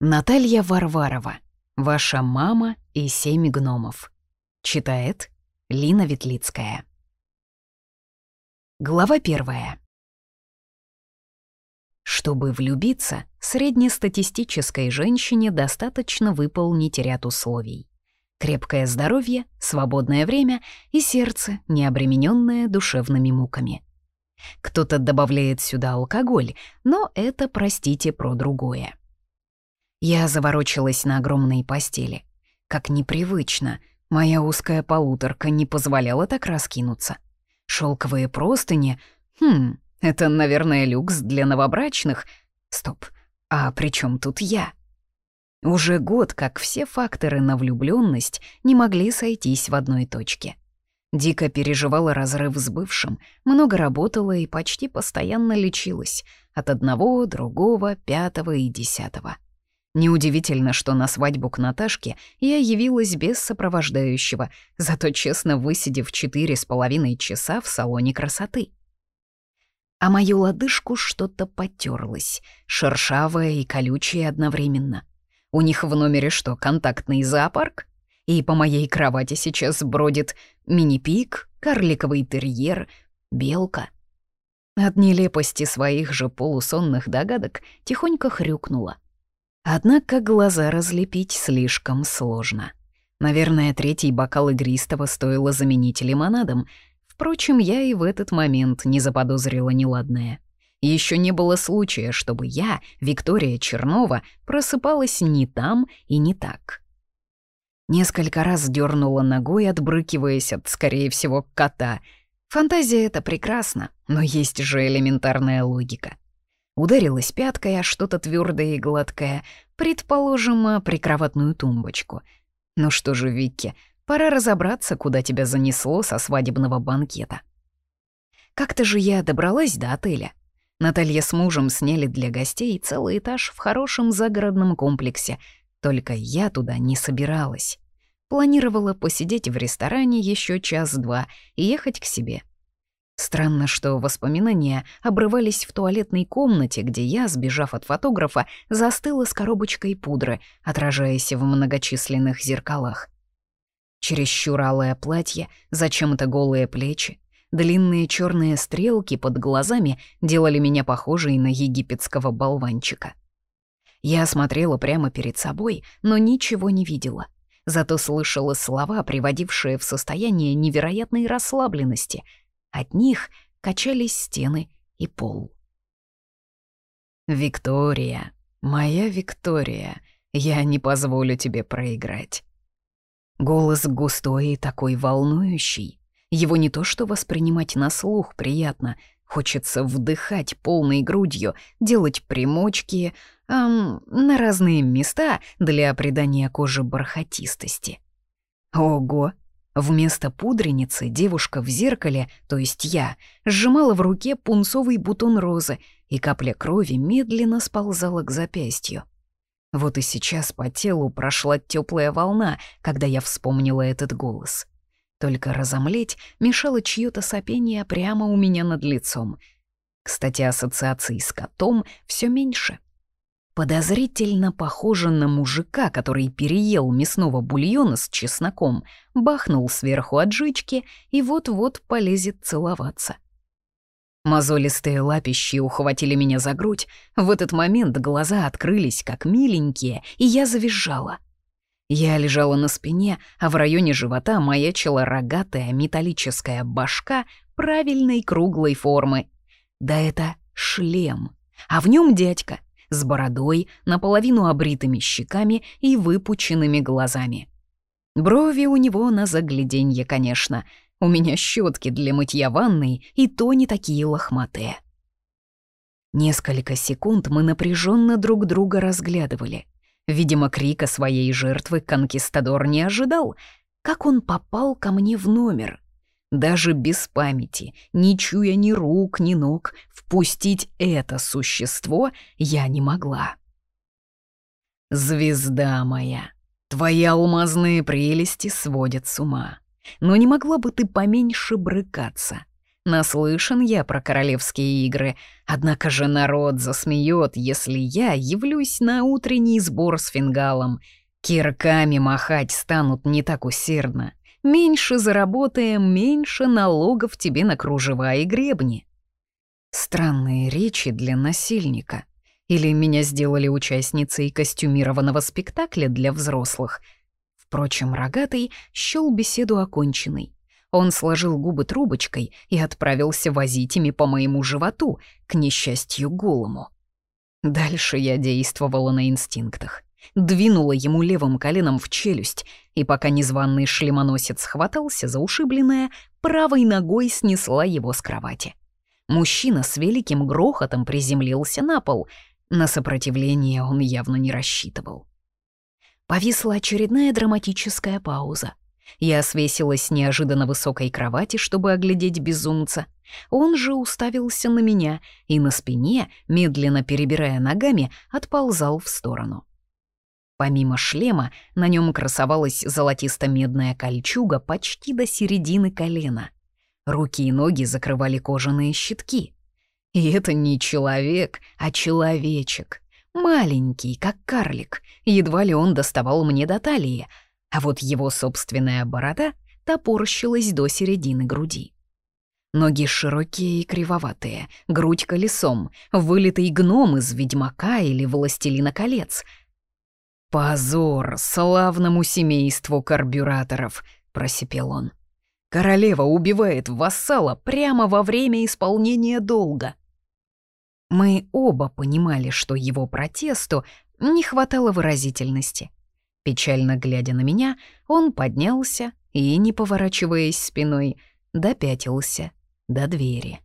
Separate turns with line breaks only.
Наталья Варварова. Ваша мама и семь гномов. Читает Лина Ветлицкая. Глава первая. Чтобы влюбиться, среднестатистической женщине достаточно выполнить ряд условий. Крепкое здоровье, свободное время и сердце, не обремененное душевными муками. Кто-то добавляет сюда алкоголь, но это, простите, про другое. Я заворочилась на огромной постели. Как непривычно, моя узкая полуторка не позволяла так раскинуться. Шелковые простыни... Хм, это, наверное, люкс для новобрачных. Стоп, а при чем тут я? Уже год, как все факторы на влюбленность не могли сойтись в одной точке. Дико переживала разрыв с бывшим, много работала и почти постоянно лечилась. От одного, другого, пятого и десятого. Неудивительно, что на свадьбу к Наташке я явилась без сопровождающего, зато честно высидев четыре с половиной часа в салоне красоты. А мою лодыжку что-то потерлось, шершавое и колючее одновременно. У них в номере что, контактный зоопарк? И по моей кровати сейчас бродит мини-пик, карликовый терьер, белка. От нелепости своих же полусонных догадок тихонько хрюкнула. Однако глаза разлепить слишком сложно. Наверное, третий бокал игристого стоило заменить лимонадом. Впрочем, я и в этот момент не заподозрила неладное. Еще не было случая, чтобы я, Виктория Чернова, просыпалась не там и не так. Несколько раз дернула ногой, отбрыкиваясь от, скорее всего, кота. Фантазия — это прекрасно, но есть же элементарная логика. Ударилась пяткой о что-то твердое и гладкое, предположим, прикроватную тумбочку. Ну что же, Викки, пора разобраться, куда тебя занесло со свадебного банкета. Как-то же я добралась до отеля. Наталья с мужем сняли для гостей целый этаж в хорошем загородном комплексе, только я туда не собиралась. Планировала посидеть в ресторане еще час-два и ехать к себе — Странно, что воспоминания обрывались в туалетной комнате, где я, сбежав от фотографа, застыла с коробочкой пудры, отражаясь в многочисленных зеркалах. Чересчур алое платье, зачем-то голые плечи, длинные черные стрелки под глазами делали меня похожей на египетского болванчика. Я смотрела прямо перед собой, но ничего не видела. Зато слышала слова, приводившие в состояние невероятной расслабленности — от них качались стены и пол. «Виктория, моя Виктория, я не позволю тебе проиграть». Голос густой и такой волнующий. Его не то что воспринимать на слух приятно, хочется вдыхать полной грудью, делать примочки эм, на разные места для придания коже бархатистости. Ого, Вместо пудреницы девушка в зеркале, то есть я, сжимала в руке пунцовый бутон розы, и капля крови медленно сползала к запястью. Вот и сейчас по телу прошла теплая волна, когда я вспомнила этот голос. Только разомлеть мешало чьё-то сопение прямо у меня над лицом. Кстати, ассоциаций с котом все меньше. Подозрительно похоже на мужика, который переел мясного бульона с чесноком, бахнул сверху от жички и вот-вот полезет целоваться. Мозолистые лапищи ухватили меня за грудь. В этот момент глаза открылись, как миленькие, и я завизжала. Я лежала на спине, а в районе живота маячила рогатая металлическая башка правильной круглой формы. Да это шлем, а в нем дядька — с бородой, наполовину обритыми щеками и выпученными глазами. Брови у него на загляденье, конечно. У меня щетки для мытья ванной, и то не такие лохматые. Несколько секунд мы напряженно друг друга разглядывали. Видимо, крика своей жертвы конкистадор не ожидал. Как он попал ко мне в номер? Даже без памяти, не чуя ни рук, ни ног, впустить это существо я не могла. «Звезда моя, твои алмазные прелести сводят с ума. Но не могла бы ты поменьше брыкаться? Наслышан я про королевские игры, однако же народ засмеет, если я явлюсь на утренний сбор с фингалом. Кирками махать станут не так усердно. Меньше заработаем, меньше налогов тебе на кружева и гребни. Странные речи для насильника. Или меня сделали участницей костюмированного спектакля для взрослых. Впрочем, рогатый счёл беседу оконченной. Он сложил губы трубочкой и отправился возить ими по моему животу, к несчастью голому. Дальше я действовала на инстинктах. Двинула ему левым коленом в челюсть, и пока незваный шлемоносец хватался за ушибленное, правой ногой снесла его с кровати. Мужчина с великим грохотом приземлился на пол. На сопротивление он явно не рассчитывал. Повисла очередная драматическая пауза. Я свесилась с неожиданно высокой кровати, чтобы оглядеть безумца. Он же уставился на меня и на спине, медленно перебирая ногами, отползал в сторону. Помимо шлема, на нем красовалась золотисто-медная кольчуга почти до середины колена. Руки и ноги закрывали кожаные щитки. И это не человек, а человечек. Маленький, как карлик. Едва ли он доставал мне до талии, а вот его собственная борода топорщилась до середины груди. Ноги широкие и кривоватые, грудь колесом, вылитый гном из «Ведьмака» или «Властелина колец». «Позор славному семейству карбюраторов», — просипел он. «Королева убивает вассала прямо во время исполнения долга». Мы оба понимали, что его протесту не хватало выразительности. Печально глядя на меня, он поднялся и, не поворачиваясь спиной, допятился до двери.